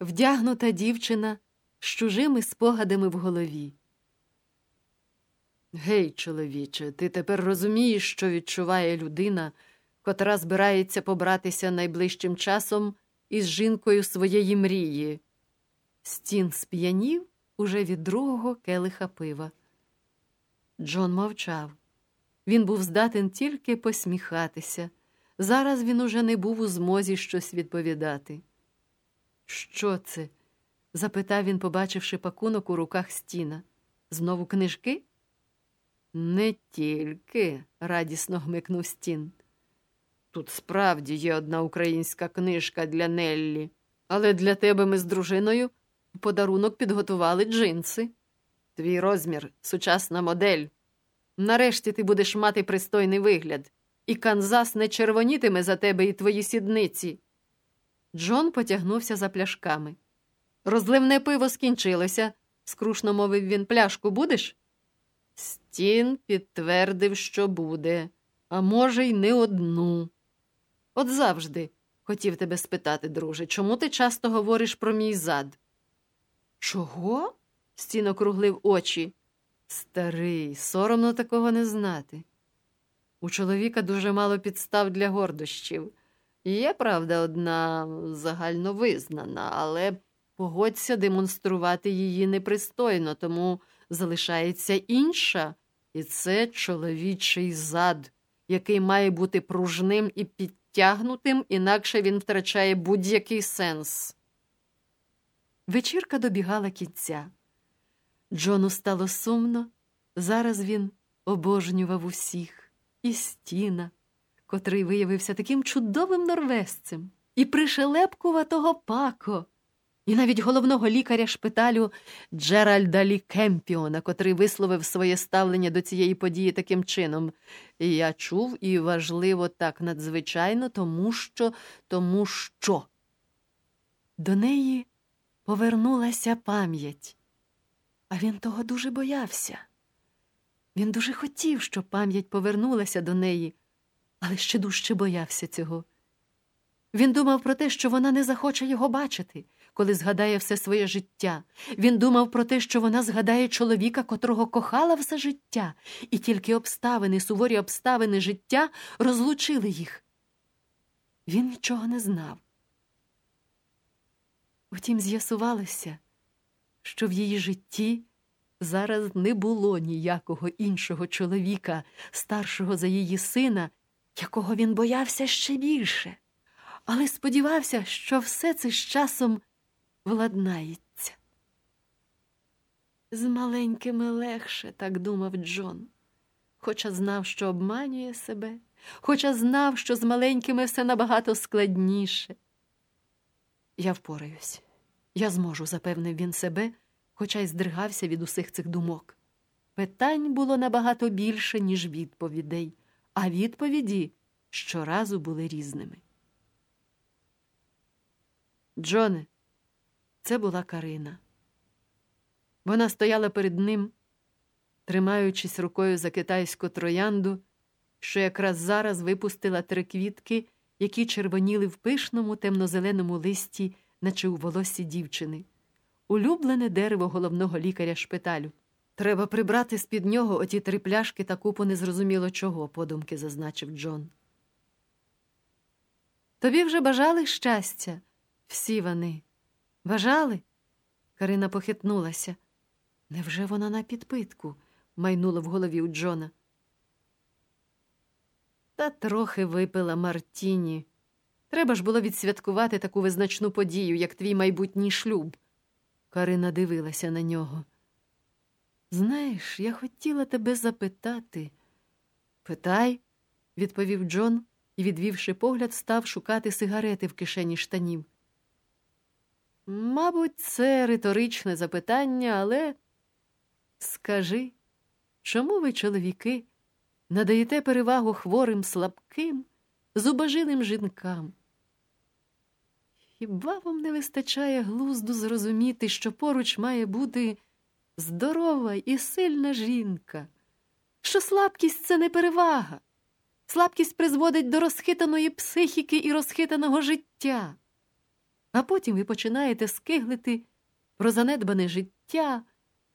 вдягнута дівчина з чужими спогадами в голові. Гей, чоловіче, ти тепер розумієш, що відчуває людина, котра збирається побратися найближчим часом із жінкою своєї мрії. Стін сп'янів уже від другого келиха пива. Джон мовчав. Він був здатен тільки посміхатися. Зараз він уже не був у змозі щось відповідати. Що це? запитав він, побачивши пакунок у руках стіна. Знову книжки? Не тільки, радісно гмикнув стін. Тут справді є одна українська книжка для Неллі, але для тебе ми з дружиною подарунок підготували джинси. Твій розмір, сучасна модель. Нарешті ти будеш мати пристойний вигляд, і Канзас не червонітиме за тебе і твої сідниці. Джон потягнувся за пляшками. Розливне пиво скінчилося, скрушно мовив він. Пляшку будеш? Стін підтвердив, що буде, а може, й не одну. От завжди хотів тебе спитати, друже, чому ти часто говориш про мій зад? Чого? Стін округлив очі. Старий, соромно такого не знати. У чоловіка дуже мало підстав для гордощів. Є, правда, одна загальновизнана, але погодься демонструвати її непристойно, тому залишається інша, і це чоловічий зад, який має бути пружним і підтягнутим, інакше він втрачає будь-який сенс. Вечірка добігала кінця. Джону стало сумно. Зараз він обожнював усіх і стіна, котрий виявився таким чудовим норвезцем, і пришелепкуватого пако, і навіть головного лікаря шпиталю Джеральда Лі Кемпіона, котрий висловив своє ставлення до цієї події таким чином. Я чув і важливо так надзвичайно, тому що, тому що. До неї повернулася пам'ять. А він того дуже боявся. Він дуже хотів, щоб пам'ять повернулася до неї, але ще дужче боявся цього. Він думав про те, що вона не захоче його бачити, коли згадає все своє життя. Він думав про те, що вона згадає чоловіка, котрого кохала все життя, і тільки обставини, суворі обставини життя розлучили їх. Він нічого не знав. Втім, з'ясувалося, що в її житті зараз не було ніякого іншого чоловіка, старшого за її сина, якого він боявся ще більше, але сподівався, що все це з часом владнається. З маленькими легше, так думав Джон, хоча знав, що обманює себе, хоча знав, що з маленькими все набагато складніше. Я впораюсь, я зможу, запевнив він себе, хоча й здригався від усіх цих думок. Питань було набагато більше, ніж відповідей, а відповіді щоразу були різними. Джоне, це була Карина. Вона стояла перед ним, тримаючись рукою за китайську троянду, що якраз зараз випустила три квітки, які червоніли в пишному темнозеленому листі, наче у волосі дівчини, улюблене дерево головного лікаря шпиталю. Треба прибрати з під нього оті три пляшки та купу незрозуміло чого, подумки зазначив Джон. Тобі вже бажали щастя, всі вони. Бажали? Карина похитнулася. Невже вона на підпитку? майнула в голові у Джона. Та трохи випила Мартіні. Треба ж було відсвяткувати таку визначну подію, як твій майбутній шлюб. Карина дивилася на нього. Знаєш, я хотіла тебе запитати. Питай, відповів Джон і, відвівши погляд, став шукати сигарети в кишені штанів. Мабуть, це риторичне запитання, але скажи, чому ви, чоловіки, надаєте перевагу хворим, слабким, зубожилим жінкам? Хіба вам не вистачає глузду зрозуміти, що поруч має бути здорова і сильна жінка, що слабкість це не перевага, слабкість призводить до розхитаної психіки і розхитаного життя. А потім ви починаєте скиглити про занедбане життя,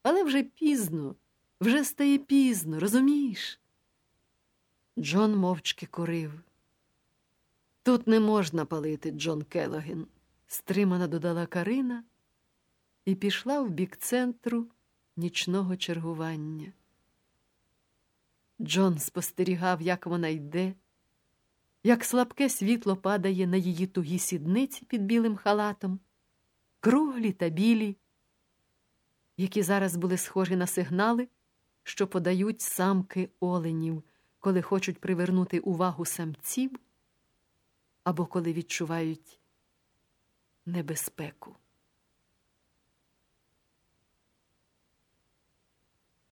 але вже пізно, вже стає пізно, розумієш? Джон мовчки курив. Тут не можна палити, Джон Келоген, стримано додала Карина і пішла в бік центру нічного чергування. Джон спостерігав, як вона йде, як слабке світло падає на її тугі сідниці під білим халатом, круглі та білі, які зараз були схожі на сигнали, що подають самки оленів, коли хочуть привернути увагу самців або коли відчувають небезпеку.